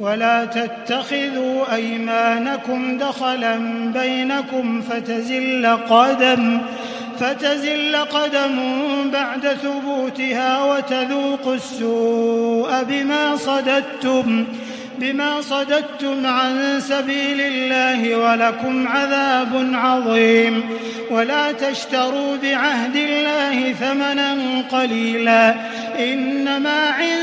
ولا تتخذوا أيمانكم دخلا بينكم فتزل قدم فتزل قدم بعد ثبوتها وتذوقوا السوء بما صددتم بما صددتم عن سبيل الله ولكم عذاب عظيم. ولا تشتروا بعهد الله ثمنا قليلا. إنما عند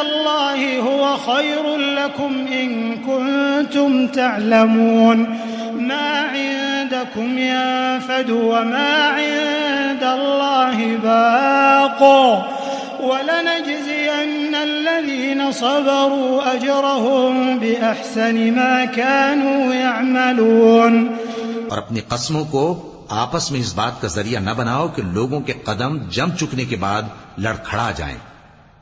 الله هو خير لكم إن كنتم تعلمون. ما عندكم ينفد وما عند الله باق. ولنجزين الذين صبروا أجرهم بأحسن ما كانوا يعملون. اور اپنی قسموں کو آپس میں اس بات کا ذریعہ نہ بناؤ کہ لوگوں کے قدم جم چکنے کے بعد لڑکھڑا جائیں۔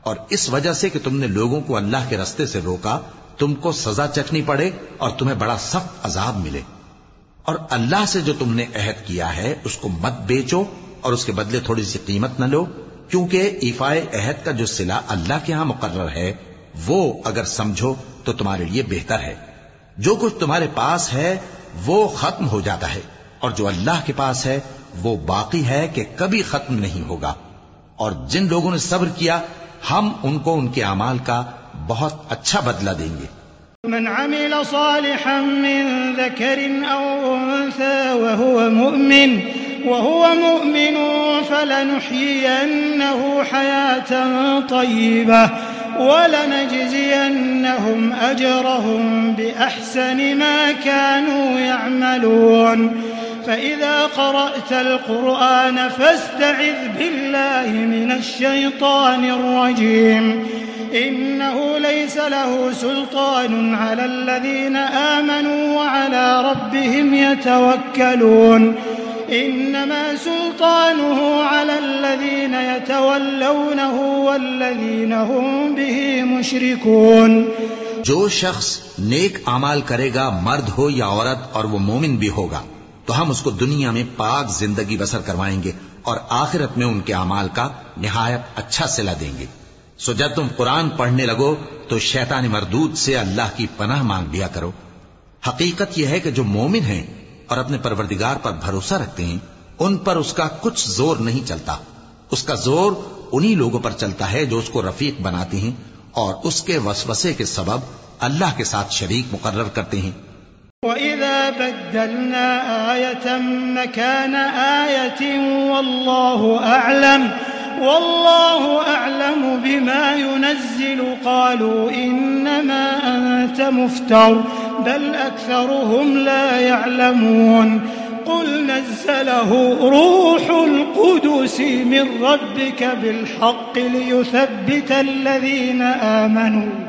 اور اس وجہ سے کہ تم نے لوگوں کو اللہ کے رستے سے روکا، تم کو سزا چکھنی پڑے اور تمہیں بڑا سخت عذاب ملے۔ اور اللہ سے جو تم نے عہد کیا ہے، اس کو مت بیچو اور اس کے بدلے تھوڑی سی قیمت نہ لو، کیونکہ ایفائے عہد کا جو سلا اللہ کے ہاں مقرر ہے، وہ اگر سمجھو تو تمہارے لیے بہتر ہے۔ جو کچھ تمہارے پاس ہے، وہ ختم ہو جاتا ہے۔ اور جو اللہ کے پاس ہے، وہ باقی ہے کہ کبھی ختم نہیں ہوگا۔ اور جن لوگوں نے صبر کیا ہم ان کو ان کے اعمال کا بہت اچھا بدلہ دیں گے۔ من عمل صالحا من ذكر أو أنثى وهو مؤمن وهو مؤمن فلنحيينه حياة طيبة، ولنجزينهم أجرهم بأحسن ما كانوا يعملون۔ فإذا قرأت القرآن فاستعذ بالله من الشيطان الرجيم. إنه ليس له سلطان على الذين آمنوا وعلى ربهم يتوكلون. إنما سلطانه على الذين يتولونه والذين هم به مشركون. جو شخص نیک اعمال کرے گا، مرد ہو یا عورت، اور وہ مومن بھی ہوگا۔ تو ہم اس کو دنیا میں پاک زندگی بسر کروائیں گے اور آخرت میں ان کے اعمال کا نہایت اچھا صلہ دیں گے۔ سو جب تم قرآن پڑھنے لگو تو شیطان مردود سے اللہ کی پناہ مانگ لیا کرو۔ حقیقت یہ ہے کہ جو مومن ہیں اور اپنے پروردگار پر بھروسہ رکھتے ہیں، ان پر اس کا کچھ زور نہیں چلتا۔ اس کا زور انہی لوگوں پر چلتا ہے جو اس کو رفیق بناتے ہیں اور اس کے وسوسے کے سبب اللہ کے ساتھ شریک مقرر کرتے ہیں۔ وَإِذَا بَدَّلْنَا آيَةً مَكَانَ آيَةٍ وَاللَّهُ أَعْلَمُ والله أعلم بما ينزل قالوا إنما أنت مفتر بل أكثرهم لا يعلمون قل نزله روح القدس من ربك بالحق ليثبت الذين آمنوا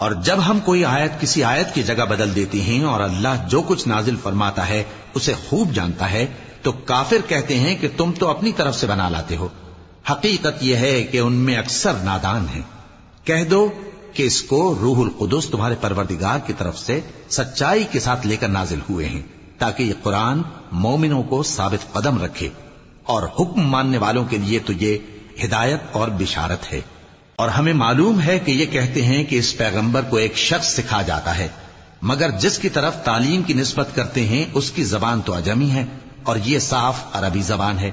اور جب ہم کوئی آیت کسی آیت کی جگہ بدل دیتی ہیں اور اللہ جو کچھ نازل فرماتا ہے اسے خوب جانتا ہے، تو کافر کہتے ہیں کہ تم تو اپنی طرف سے بنا لاتے ہو۔ حقیقت یہ ہے کہ ان میں اکثر نادان ہیں۔ کہہ دو کہ اس کو روح القدس تمہارے پروردگار کی طرف سے سچائی کے ساتھ لے کر نازل ہوئے ہیں، تاکہ یہ قرآن مومنوں کو ثابت قدم رکھے۔ اور حکم ماننے والوں کے لیے تو یہ ہدایت اور بشارت ہے۔ اور ہمیں معلوم ہے کہ یہ کہتے ہیں کہ اس پیغمبر کو ایک شخص سکھا جاتا ہے، مگر جس کی طرف تعلیم کی نسبت کرتے ہیں، اس کی زبان تو اجمی ہے، اور یہ صاف عربی زبان ہے۔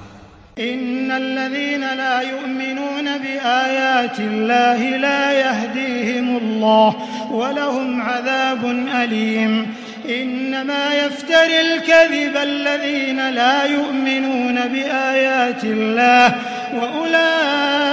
ان الذين لا يؤمنون بآيات الله لا يهديهم الله ولهم عذاب أليم. إنما يفتر الكذب الذين لا يؤمنون بآيات الله وأولئك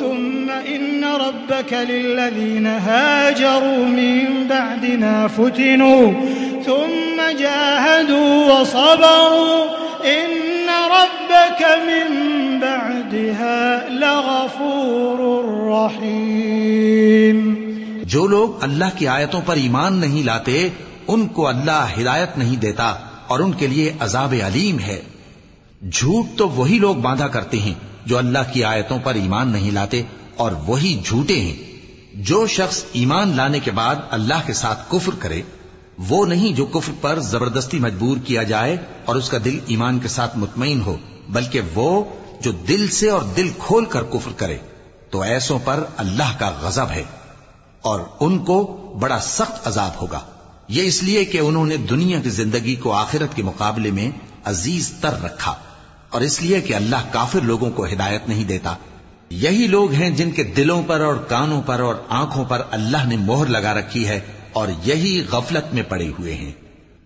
ثم إن ربك للذين هاجروا من بعد ما فتنوا. ثم جاهدوا وصبروا. إن ربك من بعدها لغفور رحيم. جو لوگ اللہ کی آیتوں پر ایمان نہیں لاتے، ان کو اللہ ہدایت نہیں دیتا اور ان کے لیے عذاب علیم ہے۔ جھوٹ تو وہی لوگ باندھا کرتے ہیں۔ جو اللہ کی آیتوں پر ایمان نہیں لاتے اور وہی جھوٹے ہیں۔ جو شخص ایمان لانے کے بعد اللہ کے ساتھ کفر کرے، وہ نہیں جو کفر پر زبردستی مجبور کیا جائے اور اس کا دل ایمان کے ساتھ مطمئن ہو، بلکہ وہ جو دل سے اور دل کھول کر کفر کرے، تو ایسوں پر اللہ کا غضب ہے اور ان کو بڑا سخت عذاب ہوگا۔ یہ اس لیے کہ انہوں نے دنیا کی زندگی کو آخرت کے مقابلے میں عزیز تر رکھا۔ اور اس لیے کہ اللہ کافر لوگوں کو ہدایت نہیں دیتا۔ یہی لوگ ہیں جن کے دلوں پر اور کانوں پر اور آنکھوں پر اللہ نے مہر لگا رکھی ہے اور یہی غفلت میں پڑے ہوئے ہیں۔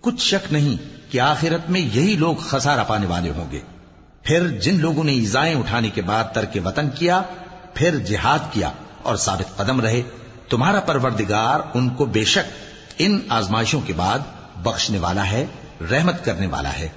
کچھ شک نہیں کہ آخرت میں یہی لوگ خسارہ پانے والے ہوں گے۔ پھر جن لوگوں نے ایزائیں اٹھانے کے بعد ترک وطن کیا، پھر جہاد کیا اور ثابت قدم رہے، تمہارا پروردگار ان کو بے شک ان آزمائشوں کے بعد بخشنے والا ہے، رحمت کرنے والا ہے۔